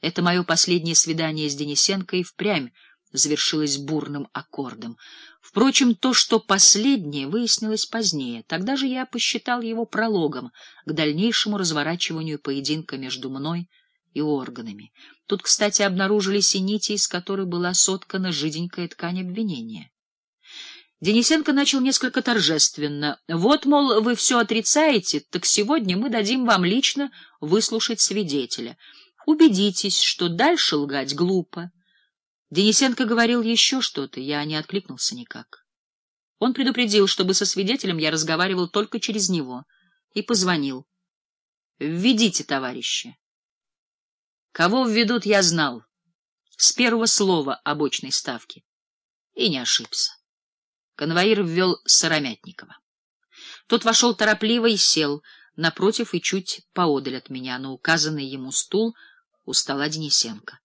Это мое последнее свидание с Денисенко и впрямь завершилось бурным аккордом. Впрочем, то, что последнее, выяснилось позднее. Тогда же я посчитал его прологом к дальнейшему разворачиванию поединка между мной и органами. Тут, кстати, обнаружились и нити, из которых была соткана жиденькая ткань обвинения. Денисенко начал несколько торжественно. «Вот, мол, вы все отрицаете, так сегодня мы дадим вам лично выслушать свидетеля. Убедитесь, что дальше лгать глупо». Денисенко говорил еще что-то, я не откликнулся никак. Он предупредил, чтобы со свидетелем я разговаривал только через него, и позвонил. «Введите, товарищи». Кого введут, я знал. С первого слова обочной ставки. И не ошибся. Конвоир ввел Сыромятникова. Тот вошел торопливо и сел напротив и чуть поодаль от меня, на указанный ему стул у стола Денисенко.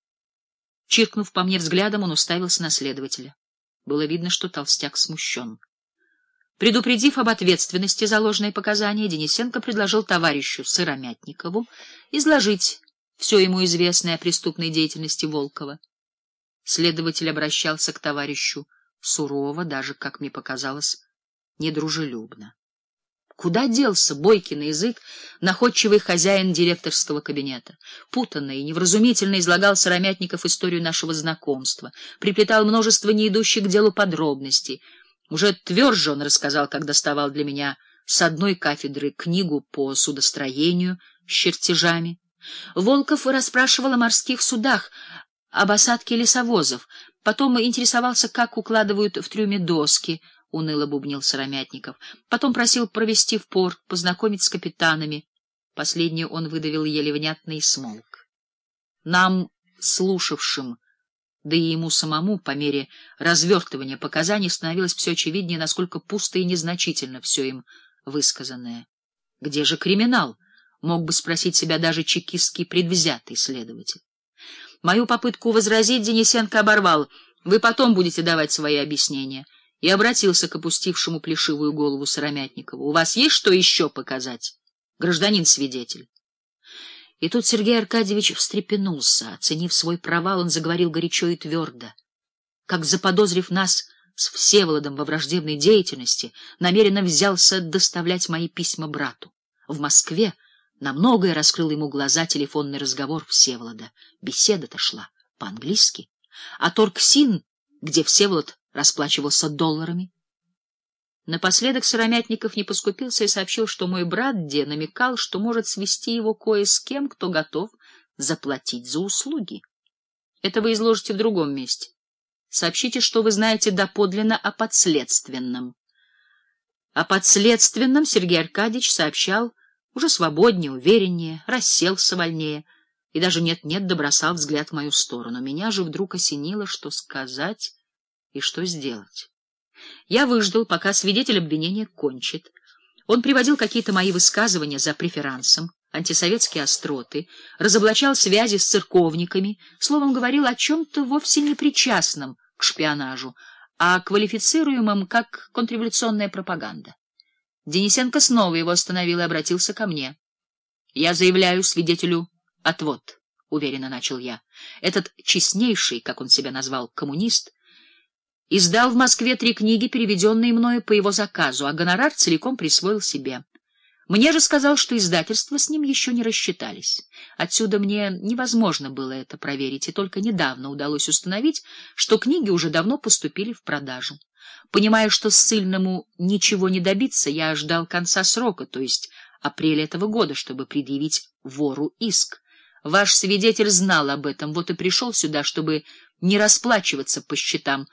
Чиркнув по мне взглядом, он уставился на следователя. Было видно, что толстяк смущен. Предупредив об ответственности за ложные показания, Денисенко предложил товарищу Сыромятникову изложить все ему известное о преступной деятельности Волкова. Следователь обращался к товарищу сурово, даже, как мне показалось, недружелюбно. Куда делся бойкий на язык находчивый хозяин директорского кабинета? Путанно и невразумительно излагал Сыромятников историю нашего знакомства, приплетал множество не идущих к делу подробностей. Уже тверже он рассказал, как доставал для меня с одной кафедры книгу по судостроению с чертежами. Волков расспрашивал о морских судах, об осадке лесовозов, потом интересовался, как укладывают в трюме доски — уныло бубнил Сыромятников. Потом просил провести в порт, познакомить с капитанами. Последнее он выдавил еле внятно и смолк. Нам, слушавшим, да и ему самому, по мере развертывания показаний, становилось все очевиднее, насколько пусто и незначительно все им высказанное. Где же криминал? Мог бы спросить себя даже чекистский предвзятый следователь. Мою попытку возразить Денисенко оборвал. Вы потом будете давать свои объяснения и обратился к опустившему плешивую голову Сыромятникову. — У вас есть что еще показать, гражданин-свидетель? И тут Сергей Аркадьевич встрепенулся. Оценив свой провал, он заговорил горячо и твердо. Как заподозрив нас с Всеволодом во враждебной деятельности, намеренно взялся доставлять мои письма брату. В Москве на многое раскрыл ему глаза телефонный разговор Всеволода. Беседа-то шла по-английски. А Торксин, где Всеволод расплачивался долларами. Напоследок Сыромятников не поскупился и сообщил, что мой брат Де намекал, что может свести его кое с кем, кто готов заплатить за услуги. Это вы изложите в другом месте. Сообщите, что вы знаете доподлинно о подследственном. О подследственном Сергей Аркадьевич сообщал уже свободнее, увереннее, расселся вольнее и даже нет-нет добросал взгляд в мою сторону. Меня же вдруг осенило, что сказать и что сделать. Я выждал, пока свидетель обвинения кончит. Он приводил какие-то мои высказывания за преферансом, антисоветские остроты, разоблачал связи с церковниками, словом, говорил о чем-то вовсе не причастном к шпионажу, а квалифицируемом как контрреволюционная пропаганда. Денисенко снова его остановил и обратился ко мне. — Я заявляю свидетелю отвод, — уверенно начал я. Этот честнейший, как он себя назвал, коммунист, Издал в Москве три книги, переведенные мною по его заказу, а гонорар целиком присвоил себе. Мне же сказал, что издательства с ним еще не рассчитались. Отсюда мне невозможно было это проверить, и только недавно удалось установить, что книги уже давно поступили в продажу. Понимая, что ссыльному ничего не добиться, я ждал конца срока, то есть апреля этого года, чтобы предъявить вору иск. Ваш свидетель знал об этом, вот и пришел сюда, чтобы не расплачиваться по счетам,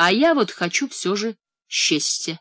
а я вот хочу все же счастья.